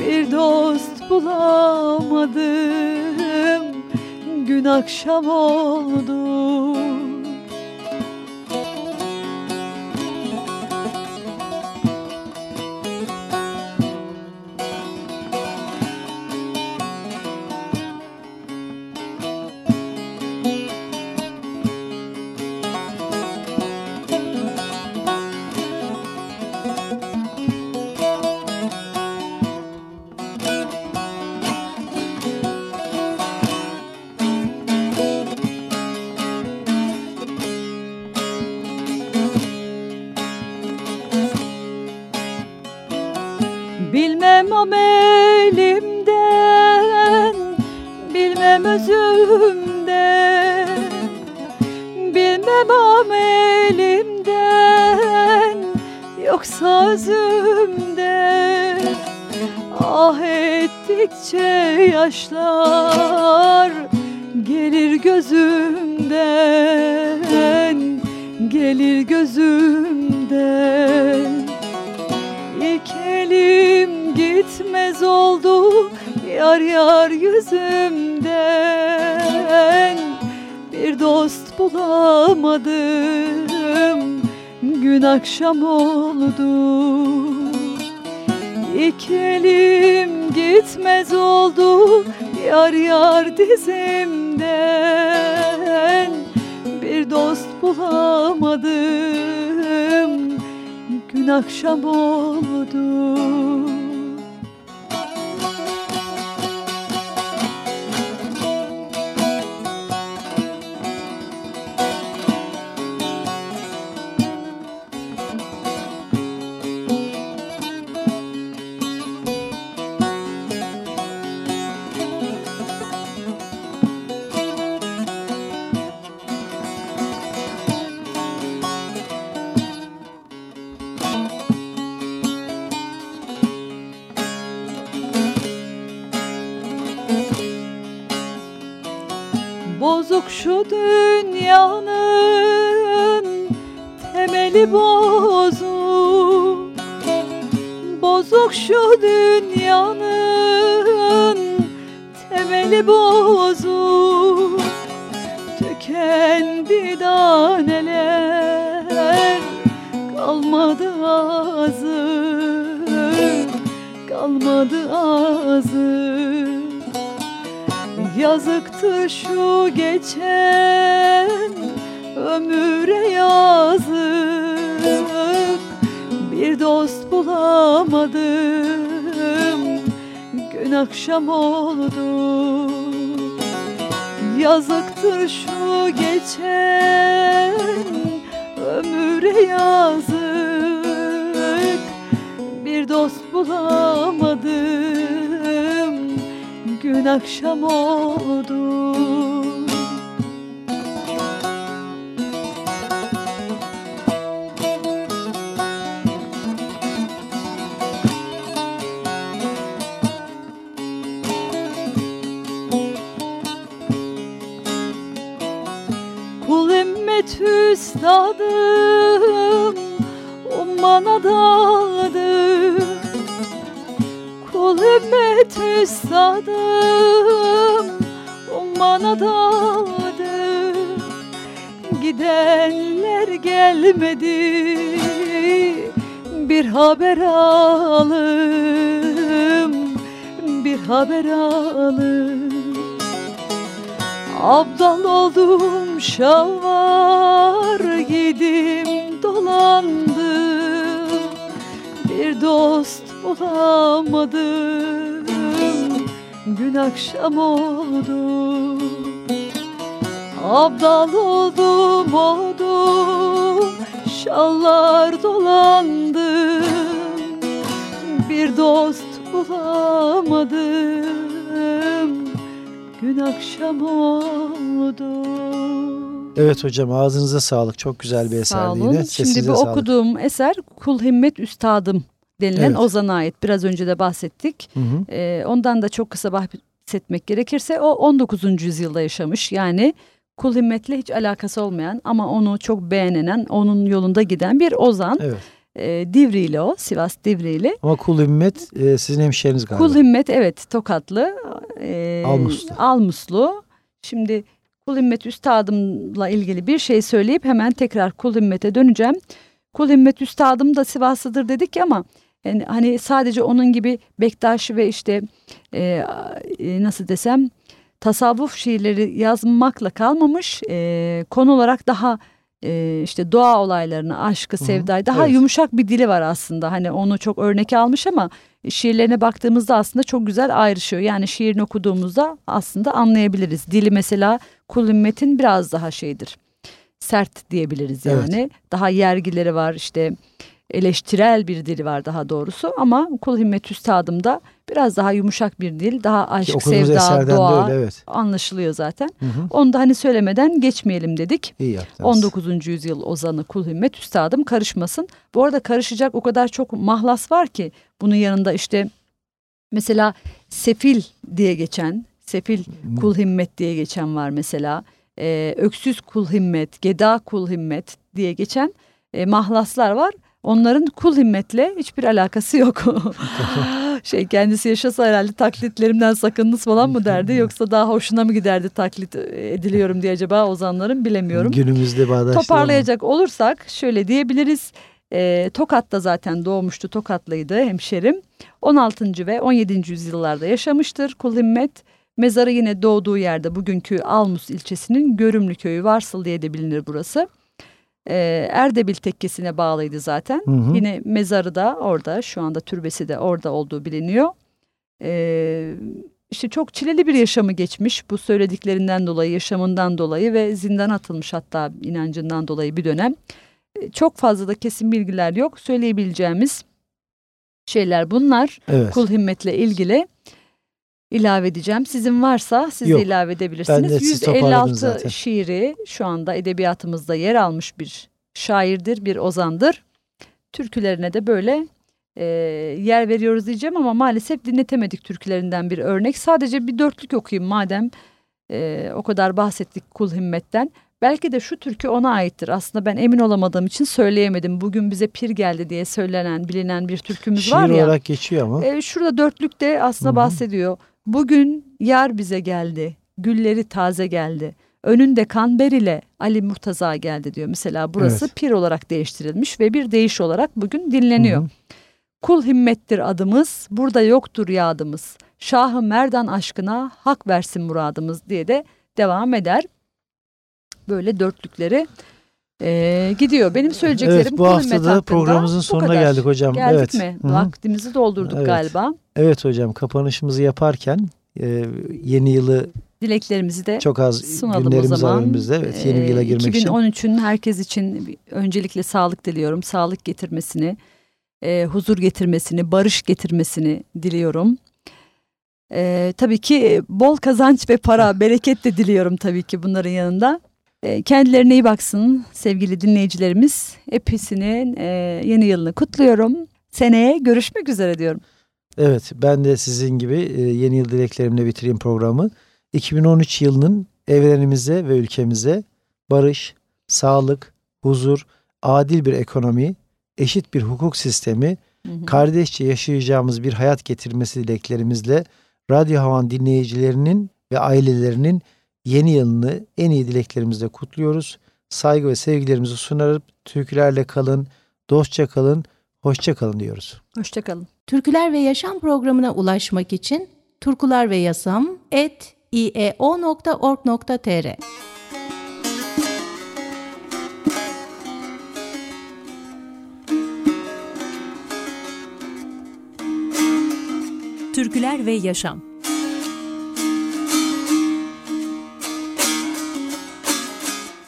Bir dost bulamadım gün akşam oldu Bilmem amelimden Yoksa özümden Ah ettikçe yaşlar Gelir gözümden Gelir gözümden. İlk elim gitmez oldu Yar yar yüzümden. Bir dost bulamadım. Gün akşam oldu. İlk elim gitmez oldu Yar yar dizimden. Bir dost bulamadım. Gün akşam oldu bozuk Bozuk şu dünyanın temeli bozuk. Tükendi daneler kalmadı ağzı Kalmadı ağzı Yazıktır şu geçen ömüre yazık Bir dost bulamadım. Gün akşam oldu. Yazıktır şu geçen ömüre yazık. Bir dost bulamadım. Gün akşam oldu üstadım Ummana daldı. Kul ümmet üstadım Ummana daldı. Gidenler gelmedi. Bir haber alım Bir haber alım Abdal oldum şalvar giydim dolandım. Bir dost bulamadım. Gün akşam oldu. Abdal oldum oldum. Şallar dolandım. Bir dost bulamadım. Gün akşam oldu Evet hocam ağzınıza sağlık. Çok güzel bir eserdi Sağ olun. yine. Şimdi Sesinize bu sağlık. okuduğum eser Kul Himmet Üstadım denilen Evet. Ozan'a ait. Biraz önce de bahsettik. Hı hı. Ee, ondan da çok kısa bahsetmek gerekirse o 19. yüzyılda yaşamış. Yani kul himmetle hiç alakası olmayan ama onu çok beğenilen, onun yolunda giden bir ozan. Evet. Ee, Divriğili o, Sivas Divriğili. Ama Kul Himmet e, sizin hemşeriniz galiba. Kul himmet evet Tokatlı. Ee, Almuslu. Almuslu. Şimdi kul himmet üstadımla ilgili bir şey söyleyip hemen tekrar kul himmete döneceğim. Kul himmet üstadım da Sivaslıdır dedik ama yani hani sadece onun gibi Bektaşi ve işte e, e, nasıl desem tasavvuf şiirleri yazmakla kalmamış. E, konu olarak daha e, işte doğa olaylarını, aşkı, hı. sevdayı daha Evet. yumuşak bir dili var aslında. Hani onu çok örnek almış ama şiirlerine baktığımızda aslında çok güzel ayrışıyor. Yani şiirini okuduğumuzda aslında anlayabiliriz. Dili mesela Kul Himmet'in biraz daha şeydir. Sert diyebiliriz Evet. yani. Daha yergileri var işte eleştirel bir dili var daha doğrusu ama Kul Himmet Üstadım'da biraz daha yumuşak bir dil, daha aşk, okuduğunuz sevda, doğa öyle evet. anlaşılıyor zaten. Hı hı. Onu da hani söylemeden geçmeyelim dedik. İyi yaptınız. 19. yüzyıl ozanı Kul Himmet Üstadım karışmasın. Bu arada karışacak o kadar çok mahlas var ki bunun yanında işte mesela Sefil diye geçen, Sefil Kul Himmet diye geçen var mesela. Ee, öksüz Kul Himmet, Geda Kul Himmet diye geçen e, mahlaslar var. Onların kul himmetle hiçbir alakası yok. şey kendisi yaşasa herhalde taklitlerimden sakındınız falan mı derdi yoksa daha hoşuna mı giderdi taklit ediliyorum diye acaba ozanların bilemiyorum. Günümüzde bağdaştıralım. Toparlayacak olursak şöyle diyebiliriz. E, Tokat'ta zaten doğmuştu. Tokatlıydı hemşerim. 16. ve 17. yüzyıllarda yaşamıştır. Kul Himmet mezarı yine doğduğu yerde bugünkü Almus ilçesinin Görümlü köyü Varsıl diye de bilinir burası. E, Erdebil tekkesine bağlıydı zaten. Hı hı. Yine mezarı da orada şu anda türbesi de orada olduğu biliniyor. E, işte çok çileli bir yaşamı geçmiş bu söylediklerinden dolayı yaşamından dolayı ve zindan atılmış hatta inancından dolayı bir dönem. E, Çok fazla da kesin bilgiler yok. Söyleyebileceğimiz şeyler bunlar. Evet. Kul himmetle ilgili ilave edeceğim. Sizin varsa siz Yok. de ilave edebilirsiniz. Ben de siz toparladınız 156 zaten. şiiri şu anda edebiyatımızda yer almış bir şairdir, bir ozandır. Türkülerine de böyle e, yer veriyoruz diyeceğim ama maalesef dinletemedik türkülerinden bir örnek. Sadece bir dörtlük okuyayım madem e, o kadar bahsettik kul himmetten. Belki de şu türkü ona aittir. Aslında ben emin olamadığım için söyleyemedim. Bugün bize pir geldi diye söylenen, bilinen bir türkümüz Şiir var ya. olarak geçiyor ama. E, şurada dörtlükte aslında Hı hı. bahsediyor. Bugün yar bize geldi, gülleri taze geldi. Önünde kanber ile Ali Murtaza geldi diyor. Mesela burası Evet. pir olarak değiştirilmiş ve bir değiş olarak bugün dinleniyor. Hı hı. Kul himmettir adımız, burada yoktur yadımız. Şahı Merdan aşkına hak versin muradımız diye de devam eder. Böyle dörtlükleri e, gidiyor. Benim söyleyeceklerim Evet bu hafta da programımızın sonuna kadar. geldik hocam. Geldik evet. mi? Hı hı. Vaktimizi doldurduk Evet. galiba. Evet hocam kapanışımızı yaparken e, yeni yılı Dileklerimizi de çok az sunalım o günlerimiz var zaman. önümüzde. Evet yeni yıla Ee, girmek için. 2013'ün herkes için öncelikle sağlık diliyorum. Sağlık getirmesini, e, huzur getirmesini, barış getirmesini diliyorum. E, tabii ki bol kazanç ve para, bereket de diliyorum tabii ki bunların yanında. E, kendilerine iyi baksın sevgili dinleyicilerimiz. Hepsinin e, yeni yılını kutluyorum. Seneye görüşmek üzere diyorum. Evet ben de sizin gibi e, yeni yıl dileklerimle bitireyim programı. 2013 yılının evrenimize ve ülkemize barış, sağlık, huzur, adil bir ekonomi, eşit bir hukuk sistemi, Hı hı. kardeşçe yaşayacağımız bir hayat getirmesi dileklerimizle Radyo Havan dinleyicilerinin ve ailelerinin yeni yılını en iyi dileklerimizle kutluyoruz. Saygı ve sevgilerimizi sunarıp türkülerle kalın, dostça kalın, hoşça kalın diyoruz. Hoşça kalın. Türküler ve Yaşam programına ulaşmak için turkular ve yasam et ieo.org.tr Türküler ve Yaşam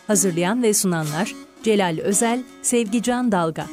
Hazırlayan ve sunanlar Celal Özel, Sevgican Dalga